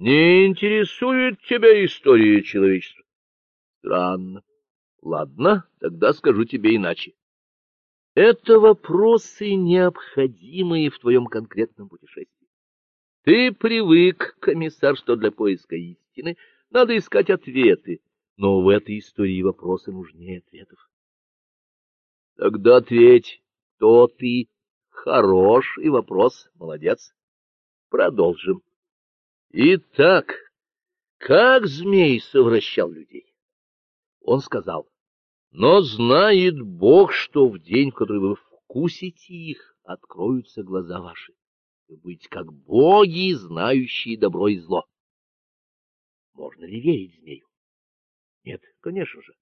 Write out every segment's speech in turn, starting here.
Не интересует тебя история человечества? Странно. Ладно, тогда скажу тебе иначе. Это вопросы, необходимые в твоем конкретном путешествии. Ты привык, комиссар, что для поиска истины надо искать ответы, но в этой истории вопросы нужнее ответов. Тогда ответь, кто ты? Хороший вопрос, молодец. Продолжим. Итак, как змей совращал людей? Он сказал, но знает Бог, что в день, в который вы вкусите их, откроются глаза ваши. Вы будете как боги, знающие добро и зло. Можно ли верить змею? Нет, конечно же.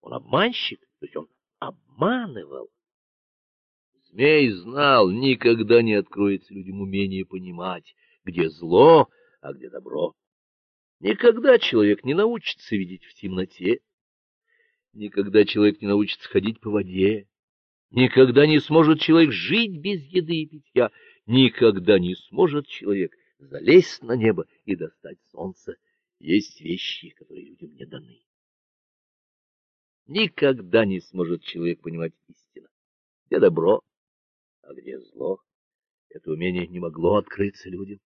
Он обманщик, то есть он обманывал. Змей знал, никогда не откроется людям умение понимать, где зло, а где добро. Никогда человек не научится видеть в темноте, никогда человек не научится ходить по воде, никогда не сможет человек жить без еды и питья, никогда не сможет человек залезть на небо и достать солнце. Есть вещи, которые людям не даны. Никогда не сможет человек понимать истину, где добро, а где зло. Это умение не могло открыться людям.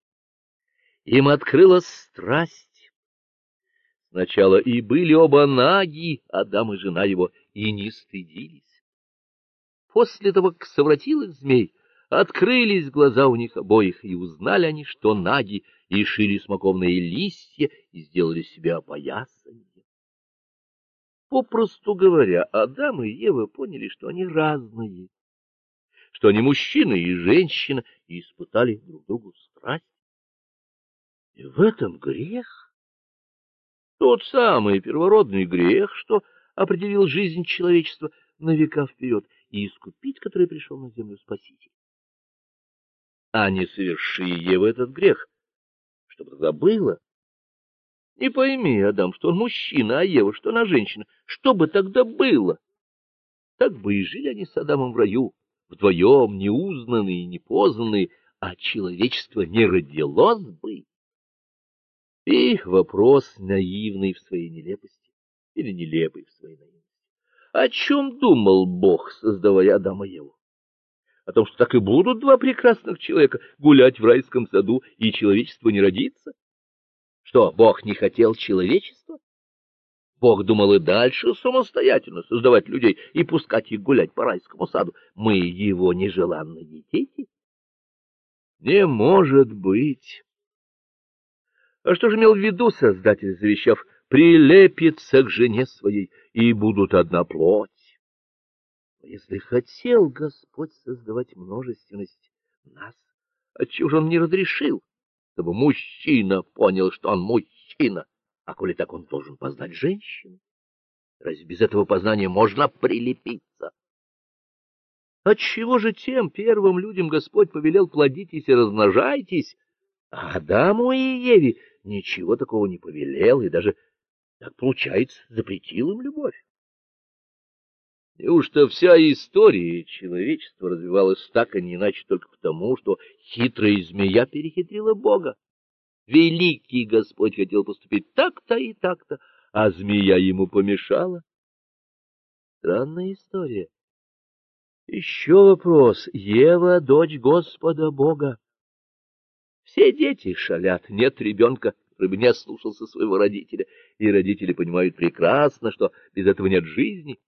Им открылась страсть. Сначала и были оба наги, Адам и жена его, и не стыдились. После того, как совратил их змей, открылись глаза у них обоих, и узнали они, что наги, и шили смоковные листья, и сделали себе опоясание. Попросту говоря, Адам и Ева поняли, что они разные что они мужчина и женщина, и испытали друг другу страсть. И в этом грех. Тот самый первородный грех, что определил жизнь человечества на века вперед, и искупить который пришел на землю Спаситель. А не соверши Ева этот грех, чтобы тогда было. Не пойми, Адам, что он мужчина, а Ева, что она женщина. Что бы тогда было? Так бы и жили они с Адамом в раю, вдвоем неузнанные непознанные, а человечество не родилось бы. И вопрос наивный в своей нелепости или нелепый в своей наивности. О чем думал Бог, создавая Адама и Еву? О том, что так и будут два прекрасных человека гулять в райском саду, и человечество не родится? Что, Бог не хотел человечества? Бог думал и дальше самостоятельно создавать людей и пускать их гулять по райскому саду. Мы его нежеланные дети? Не может быть. А что же имел в виду Создатель, завещав прилепиться к жене своей, и будут одна плоть? Если хотел Господь создавать множественность нас, отчего же он не разрешил, чтобы мужчина понял, что он мужчина, а коли так он должен познать женщину? Разве без этого познания можно прилепиться? Отчего же тем первым людям Господь повелел плодитесь и размножайтесь, а Адаму и Еве ничего такого не повелел и даже, так получается, запретил им любовь? Неужто вся история человечества развивалась так, а не иначе только потому, что хитрая змея перехитрила Бога? Великий Господь хотел поступить так-то и так-то, а змея ему помешала. Странная история. Еще вопрос. Ева — дочь Господа Бога. Все дети шалят, нет ребенка, который бы не слушался своего родителя, и родители понимают прекрасно, что без этого нет жизни.